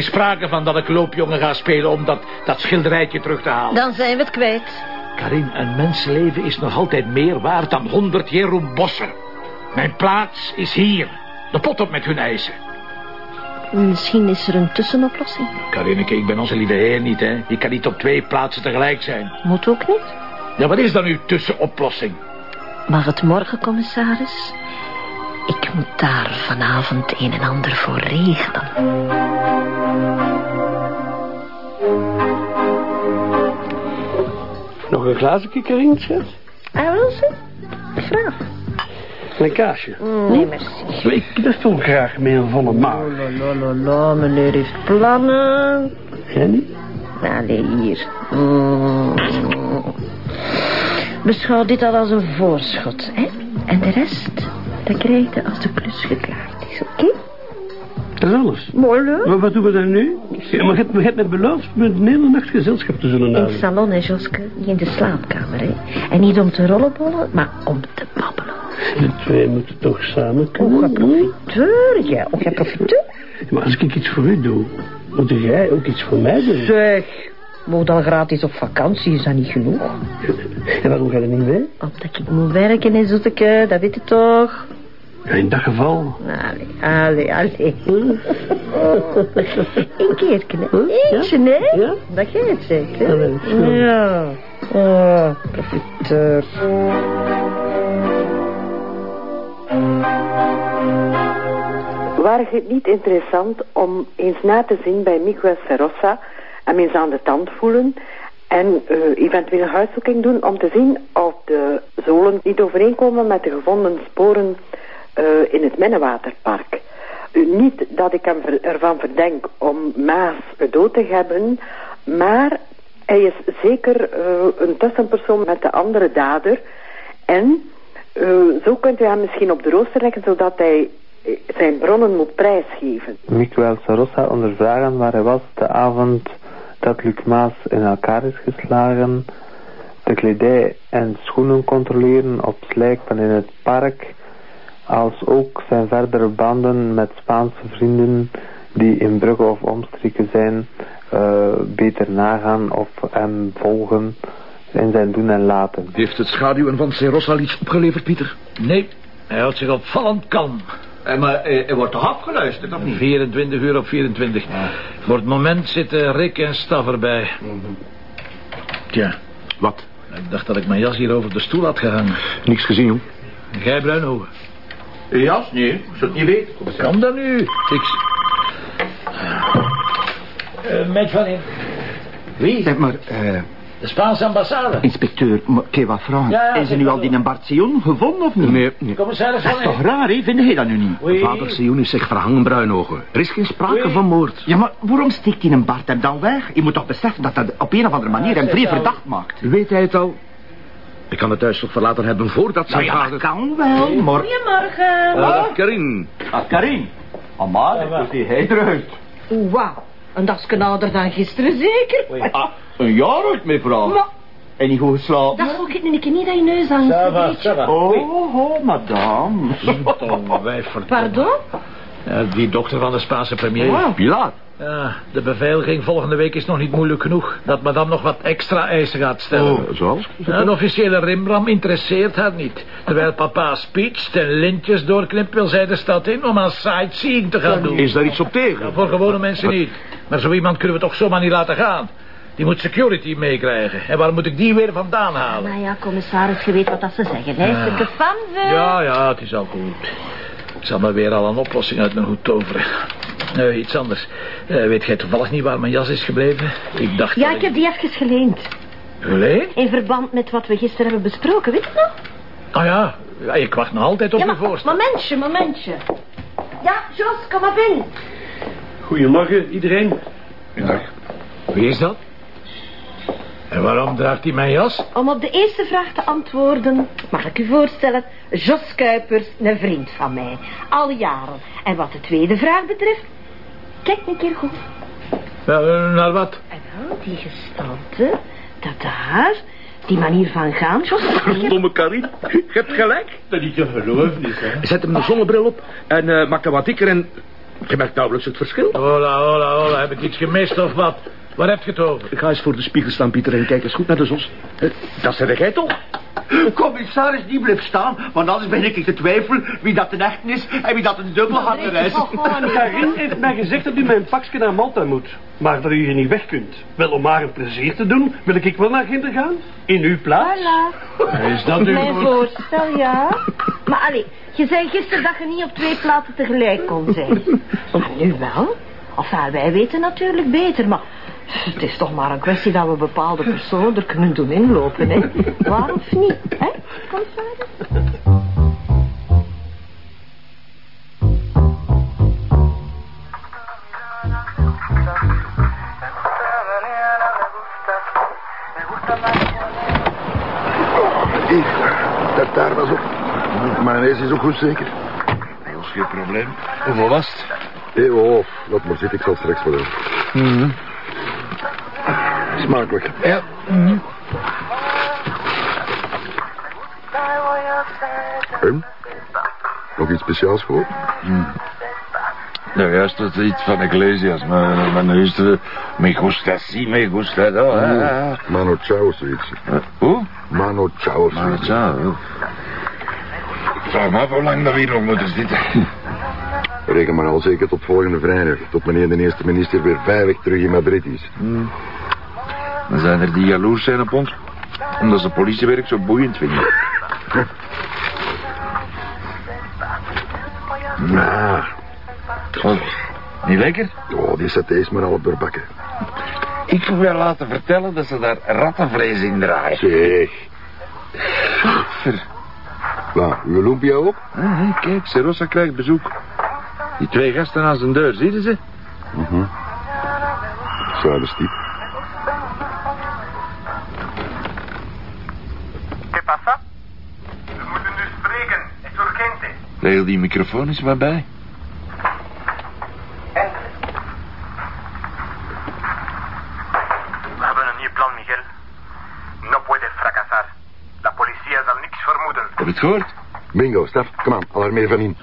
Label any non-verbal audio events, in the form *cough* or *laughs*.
Geen sprake van dat ik loopjongen ga spelen om dat, dat schilderijtje terug te halen. Dan zijn we het kwijt. Karin, een mensenleven is nog altijd meer waard dan honderd Jeroen Bossen. Mijn plaats is hier. De pot op met hun eisen. Misschien is er een tussenoplossing. Karineke, ik ben onze lieve heer niet, hè. Je kan niet op twee plaatsen tegelijk zijn. Moet ook niet. Ja, wat is dan uw tussenoplossing? Maar het morgen, commissaris. Ik moet daar vanavond een en ander voor regelen. Nog een glazen kikkerring, schat? Ah, wil ze? Graag. En een kaasje. Nee, merci. Ik knuffel graag met een volle maag. La, la, la, meneer heeft plannen. Jij niet? Allee, hier. Mm. Beschouw dit al als een voorschot, hè? En de rest, dat krijg je als de klus geklaard is, oké? Dat is alles. Mooi, leuk. Maar wat doen we dan nu? Ja, maar je hebt, je hebt me beloofd met een hele nacht gezelschap te zullen In het houden. salon, hè, Joske? Niet in de slaapkamer, hè? En niet om te rollenbollen, maar om te babbelen. De twee moeten toch samen Oh, kunnen. jij profiteur, ja. Oh, profiteur. Maar als ik iets voor u doe, moet jij ook iets voor mij doen. Zeg, moet dan gratis op vakantie, is dat niet genoeg? En waarom ga je er niet mee? Omdat ik moet werken, hè, zoeteke, dat weet je toch? Ja, in dat geval. Allee, allee, allee. Een keertje, hè? Eentje, hè? Ja? Dat gaat zeker, Ja. Oh, profiteur. Waar het niet interessant om eens na te zien bij Miguel Serrosa en eens aan de tand voelen en eh, eventueel een huiszoeking doen om te zien of de zolen niet overeenkomen met de gevonden sporen eh, in het Minnewaterpark. Uh, niet dat ik hem ervan verdenk om Maas dood te hebben, maar hij is zeker eh, een tussenpersoon met de andere dader en eh, zo kunt u hem misschien op de rooster leggen zodat hij zijn bronnen moet prijsgeven. Miguel Sarossa ondervragen waar hij was de avond dat Luc Maas in elkaar is geslagen. De kledij en schoenen controleren op slijpen in het park. Als ook zijn verdere banden met Spaanse vrienden die in Brugge of omstreken zijn. eh, beter nagaan of hem volgen in zijn doen en laten. Heeft het schaduwen van Serossa iets opgeleverd, Pieter? Nee, hij houdt zich opvallend kalm. Eh, maar eh, er wordt toch afgeluisterd, of niet? 24 uur op 24. Voor het moment zitten Rick en Stav erbij. Tja, Wat? ik dacht dat ik mijn jas hier over de stoel had gehangen. Niks gezien, jong. Gij Bruinhoven. Ja, nee, ik zou het niet weten. Kom dan nu. Ik... Uh, met van in. Wie? Zeg maar, eh, De Spaanse ambassade. inspecteur, maar ik heb wat vragen. Ja, ja, is er nu al die een Bart Sion gevonden of niet? Nee, nee. Commissaris Dat van is toch raar, hè? Vind je dat nu niet? Vader Sion is zich verhangen bruinogen. Er is geen sprake van moord. Ja, maar waarom steekt die een Bart hem dan weg? Je moet toch beseffen dat dat op een of andere manier hem vrij verdacht maakt. Weet hij het al? Ik kan het thuis toch verlaten hebben voordat Nou zijn ja, vader... dat kan wel. Goedemorgen. Ah, Karin. Ah, Karin. Maar, hoe ziet hij eruit? Oeh, wauw. Een dagje ouder dan gisteren, zeker? Ah, een jaar uit, mevrouw. Maar, En niet goed geslapen? dat zal ik keer niet aan je neus hangen. Ça va, ça va. Oh, oh, madame. Wij verdomme. Pardon? Ja, die dokter van de Spaanse premier. Pilar. Ja, de beveiliging volgende week is nog niet moeilijk genoeg. Dat madame nog wat extra eisen gaat stellen. Oh, zoals? Ja, een officiële rimbram interesseert haar niet. Terwijl papa speecht en lintjes doorknipt wil zij de stad in om aan sightseeing te gaan doen. Is daar iets op tegen? Ja, voor gewone mensen niet. Maar zo iemand kunnen we toch zomaar niet laten gaan. Die moet security meekrijgen. En waar moet ik die weer vandaan halen? Nou ja, commissaris, je weet wat dat ze zeggen, hè? Ja, ja, het is al goed. Ik zal maar weer al een oplossing uit mijn hoed toveren. Eh, iets anders. Eh, weet jij toevallig niet waar mijn jas is gebleven? Ik dacht... Ja, ik heb die even geleend. Geleend? In verband met wat we gisteren hebben besproken, weet je nog? Oh ja. ja, ik wacht nog altijd op ja, maar, voorstel. momentje, momentje. Ja, Jos, kom maar binnen. Goedemorgen, iedereen. Wie is dat? En waarom draagt hij mijn jas? Om op de eerste vraag te antwoorden, mag ik u voorstellen, Jos Kuipers, een vriend van mij. Al jaren. En wat de tweede vraag betreft, kijk een keer goed. Ja, naar wat? En wel, die gestalte, dat daar, die manier van gaan, Jos. Domme Karin. Je hebt gelijk. Dat niet te geloven is, hè. Zet hem de zonnebril op en eh maak hem wat dikker en... Je merkt nauwelijks het verschil. Hola, hola, hola. Heb ik iets gemist of wat? Waar heb je het over? Ga eens voor de spiegel staan, Pieter, en kijk eens goed naar de zos. Eh, Dat zeg jij toch? Commissaris, die blijft staan, want anders ben ik te twijfel wie dat een echt is en wie dat een dubbelhanger is. Karin heeft mij gezegd dat u mijn pakje naar Malta moet. Maar dat u hier niet weg kunt. Wel, om haar een plezier te doen, wil ik wel naar Ginder gaan. In uw plaats. Voilà. Is dat u Mijn voorstel, ja. Maar allee, je zei gisteren dat je niet op twee plaatsen tegelijk kon zijn. Maar *laughs* nu wel. Enfin, wij weten natuurlijk beter, maar... Het is toch maar een kwestie dat we bepaalde personen er kunnen doen inlopen, hè? Waar of niet, hè? Commissaris? Dat daar was op. Mayonaise is ook goed zeker. Dat is geen probleem. Hoeveel was het? Hé, oh, laat maar zitten, ik zal straks wel doen. Smakelijk. Ja. En? Nog iets speciaals voor? Nou, juist dat is iets van Ecclesias, maar, maar nu is het... Me gusta, si, me gusta, do. Mano Chao of zoiets. ah. Hoe? Mano Chao zoiets. ja, oh. Ik vraag me af hoe lang dat we hier nog moeten zitten. *laughs* Reken maar al zeker tot volgende vrijdag. Tot meneer de eerste minister weer veilig terug in Madrid is. Dan zijn er die jaloers zijn op ons. Omdat ze politiewerk zo boeiend vinden. Nou, Oh, niet lekker? oh, die saté is maar half doorbakken. Ik heb wel laten vertellen dat ze daar rattenvlees in draaien. Zeg. Ver. Waar, uw lumpia ook? Ah, kijk, Serosa krijgt bezoek. Die twee gasten aan zijn deur, zie je ze? Mhm. Zuiver stiep. Regel die microfoon eens maar bij. We hebben een nieuw plan, Miguel. No puede fracasar. La policía zal niks vermoeden. Heb je het gehoord? Bingo, staf. Kom aan, alarmeer van in.